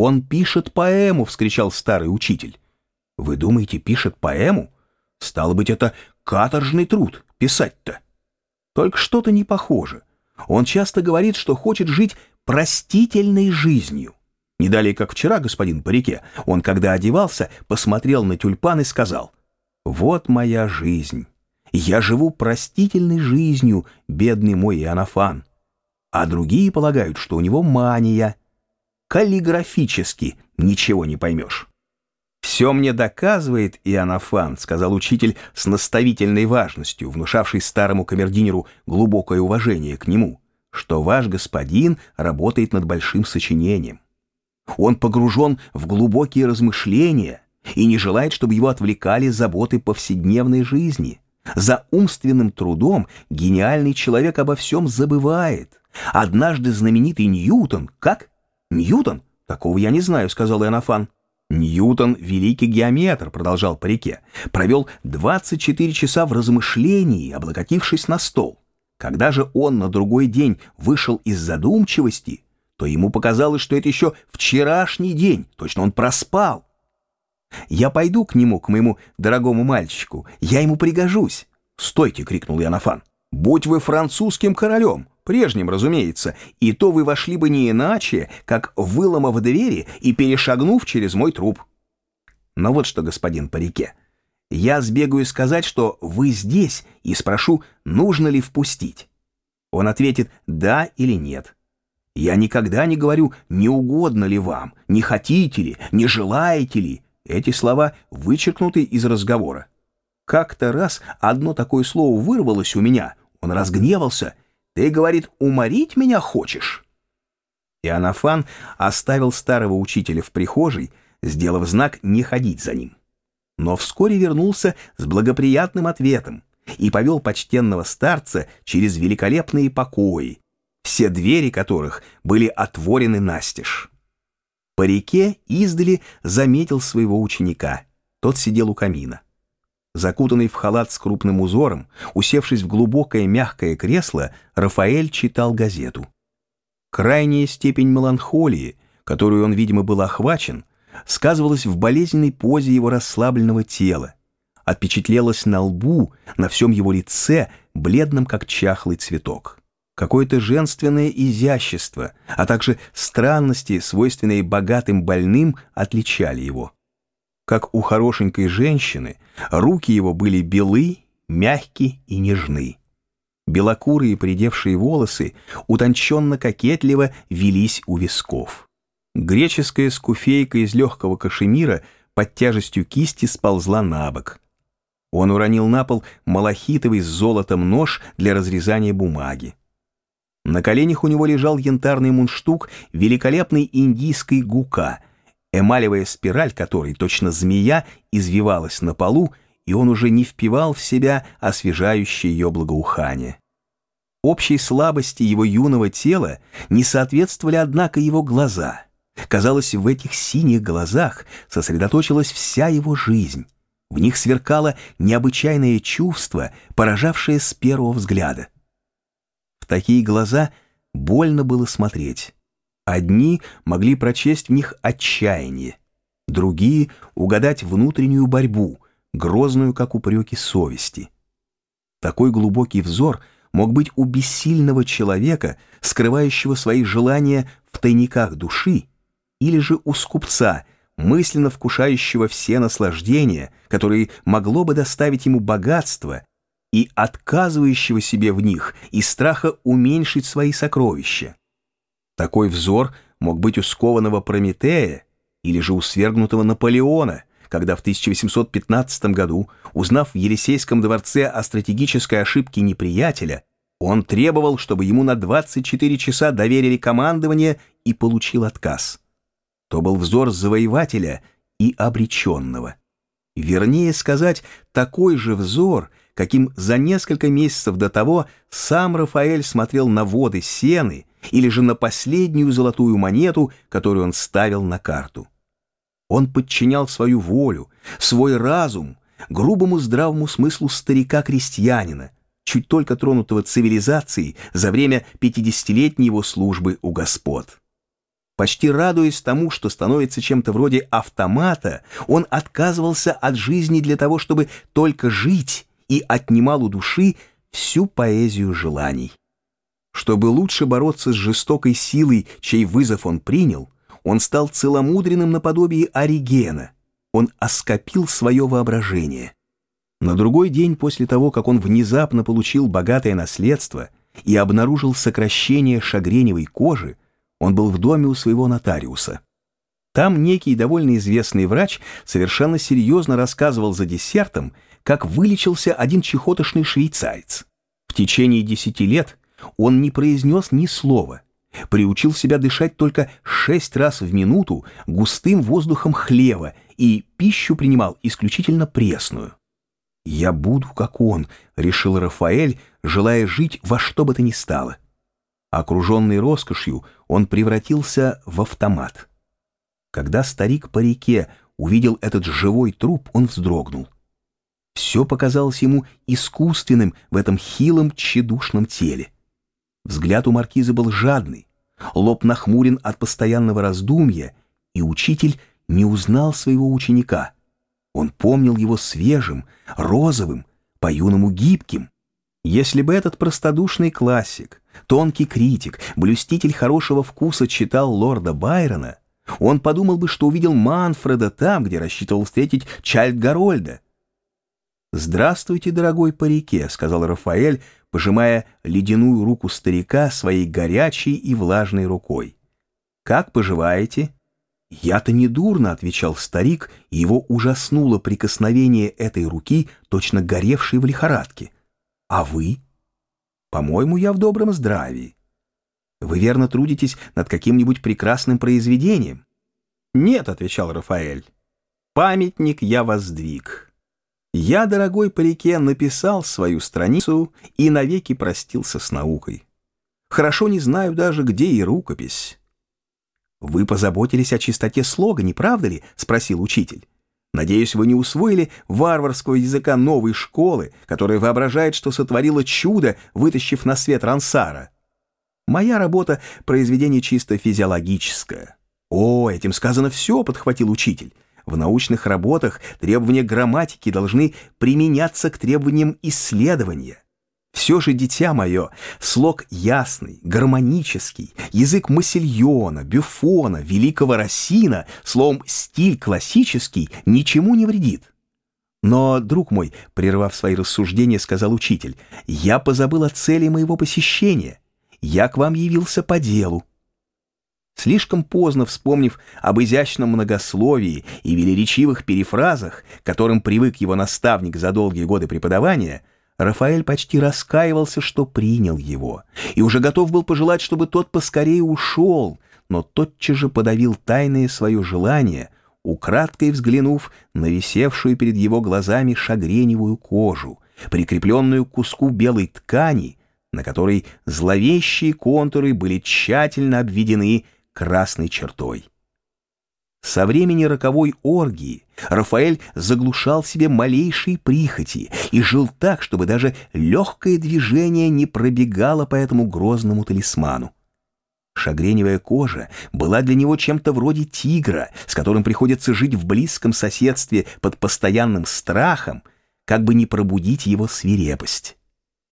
«Он пишет поэму!» — вскричал старый учитель. «Вы думаете, пишет поэму? Стало быть, это каторжный труд, писать-то. Только что-то не похоже. Он часто говорит, что хочет жить простительной жизнью. Не далее, как вчера, господин по реке, он, когда одевался, посмотрел на тюльпан и сказал, «Вот моя жизнь. Я живу простительной жизнью, бедный мой Иоаннафан. А другие полагают, что у него мания. Каллиграфически ничего не поймешь». «Все мне доказывает, Иоаннафан», — сказал учитель с наставительной важностью, внушавший старому камердинеру глубокое уважение к нему, что ваш господин работает над большим сочинением. Он погружен в глубокие размышления и не желает, чтобы его отвлекали заботы повседневной жизни. За умственным трудом гениальный человек обо всем забывает. Однажды знаменитый Ньютон... Как? Ньютон? Такого я не знаю, сказал Иоаннафан. Ньютон, великий геометр, продолжал по реке, провел 24 часа в размышлении, облокотившись на стол. Когда же он на другой день вышел из задумчивости, то ему показалось, что это еще вчерашний день, точно он проспал. «Я пойду к нему, к моему дорогому мальчику, я ему пригожусь!» «Стойте!» — крикнул Янафан. «Будь вы французским королем, прежним, разумеется, и то вы вошли бы не иначе, как выломав двери и перешагнув через мой труп». Но вот что, господин по реке, я сбегаю сказать, что вы здесь, и спрошу, нужно ли впустить. Он ответит «да» или «нет». Я никогда не говорю «не угодно ли вам», «не хотите ли», «не желаете ли». Эти слова вычеркнуты из разговора. Как-то раз одно такое слово вырвалось у меня. Он разгневался. «Ты, — говорит, — уморить меня хочешь?» И Анафан оставил старого учителя в прихожей, сделав знак не ходить за ним. Но вскоре вернулся с благоприятным ответом и повел почтенного старца через великолепные покои, все двери которых были отворены настежь. По реке издали заметил своего ученика. Тот сидел у камина. Закутанный в халат с крупным узором, усевшись в глубокое мягкое кресло, Рафаэль читал газету. Крайняя степень меланхолии, которую он, видимо, был охвачен, сказывалась в болезненной позе его расслабленного тела, отпечатлелась на лбу, на всем его лице, бледном, как чахлый цветок какое-то женственное изящество, а также странности, свойственные богатым больным, отличали его. Как у хорошенькой женщины, руки его были белы, мягкие и нежны. Белокурые придевшие волосы утонченно-кокетливо велись у висков. Греческая скуфейка из легкого кашемира под тяжестью кисти сползла на бок. Он уронил на пол малахитовый с золотом нож для разрезания бумаги. На коленях у него лежал янтарный мундштук великолепной индийской гука, эмалевая спираль которой, точно змея, извивалась на полу, и он уже не впивал в себя освежающее ее благоухание. Общей слабости его юного тела не соответствовали, однако, его глаза. Казалось, в этих синих глазах сосредоточилась вся его жизнь. В них сверкало необычайное чувство, поражавшее с первого взгляда такие глаза больно было смотреть. Одни могли прочесть в них отчаяние, другие — угадать внутреннюю борьбу, грозную, как упреки совести. Такой глубокий взор мог быть у бессильного человека, скрывающего свои желания в тайниках души, или же у скупца, мысленно вкушающего все наслаждения, которые могло бы доставить ему богатство и отказывающего себе в них из страха уменьшить свои сокровища. Такой взор мог быть у скованного Прометея или же у свергнутого Наполеона, когда в 1815 году, узнав в Елисейском дворце о стратегической ошибке неприятеля, он требовал, чтобы ему на 24 часа доверили командование и получил отказ. То был взор завоевателя и обреченного. Вернее сказать, такой же взор — каким за несколько месяцев до того сам Рафаэль смотрел на воды Сены или же на последнюю золотую монету, которую он ставил на карту. Он подчинял свою волю, свой разум грубому здравому смыслу старика-крестьянина, чуть только тронутого цивилизацией за время пятидесятилетней его службы у господ. Почти радуясь тому, что становится чем-то вроде автомата, он отказывался от жизни для того, чтобы только жить, и отнимал у души всю поэзию желаний. Чтобы лучше бороться с жестокой силой, чей вызов он принял, он стал целомудренным наподобие Оригена. Он оскопил свое воображение. На другой день после того, как он внезапно получил богатое наследство и обнаружил сокращение шагреневой кожи, он был в доме у своего нотариуса. Там некий довольно известный врач совершенно серьезно рассказывал за десертом, как вылечился один чехотошный швейцарец. В течение десяти лет он не произнес ни слова, приучил себя дышать только шесть раз в минуту густым воздухом хлева и пищу принимал исключительно пресную. «Я буду как он», — решил Рафаэль, желая жить во что бы то ни стало. Окруженный роскошью, он превратился в автомат. Когда старик по реке увидел этот живой труп, он вздрогнул. Все показалось ему искусственным в этом хилом, тщедушном теле. Взгляд у маркиза был жадный, лоб нахмурен от постоянного раздумья, и учитель не узнал своего ученика. Он помнил его свежим, розовым, по-юному гибким. Если бы этот простодушный классик, тонкий критик, блюститель хорошего вкуса читал лорда Байрона, он подумал бы, что увидел Манфреда там, где рассчитывал встретить Чальд Гарольда. «Здравствуйте, дорогой по реке», — сказал Рафаэль, пожимая ледяную руку старика своей горячей и влажной рукой. «Как поживаете?» «Я-то не дурно», — отвечал старик, и его ужаснуло прикосновение этой руки, точно горевшей в лихорадке. А вы? По-моему, я в добром здравии. Вы верно трудитесь над каким-нибудь прекрасным произведением? Нет, отвечал Рафаэль. Памятник я воздвиг. Я, дорогой по реке, написал свою страницу и навеки простился с наукой. Хорошо не знаю даже, где и рукопись. «Вы позаботились о чистоте слога, не правда ли?» — спросил учитель. Надеюсь, вы не усвоили варварского языка новой школы, которая воображает, что сотворила чудо, вытащив на свет Рансара. Моя работа — произведение чисто физиологическое. О, этим сказано все, — подхватил учитель. В научных работах требования грамматики должны применяться к требованиям исследования. Все же, дитя мое, слог ясный, гармонический, язык Массильона, Бюфона, великого Рассина, словом, стиль классический, ничему не вредит. Но, друг мой, прервав свои рассуждения, сказал учитель, я позабыл о цели моего посещения. Я к вам явился по делу. Слишком поздно вспомнив об изящном многословии и велеречивых перефразах, которым привык его наставник за долгие годы преподавания, Рафаэль почти раскаивался, что принял его, и уже готов был пожелать, чтобы тот поскорее ушел, но тотчас же подавил тайное свое желание, украдкой взглянув на висевшую перед его глазами шагреневую кожу, прикрепленную к куску белой ткани, на которой зловещие контуры были тщательно обведены красной чертой. Со времени роковой оргии Рафаэль заглушал себе малейшие прихоти и жил так, чтобы даже легкое движение не пробегало по этому грозному талисману. Шагреневая кожа была для него чем-то вроде тигра, с которым приходится жить в близком соседстве под постоянным страхом, как бы не пробудить его свирепость.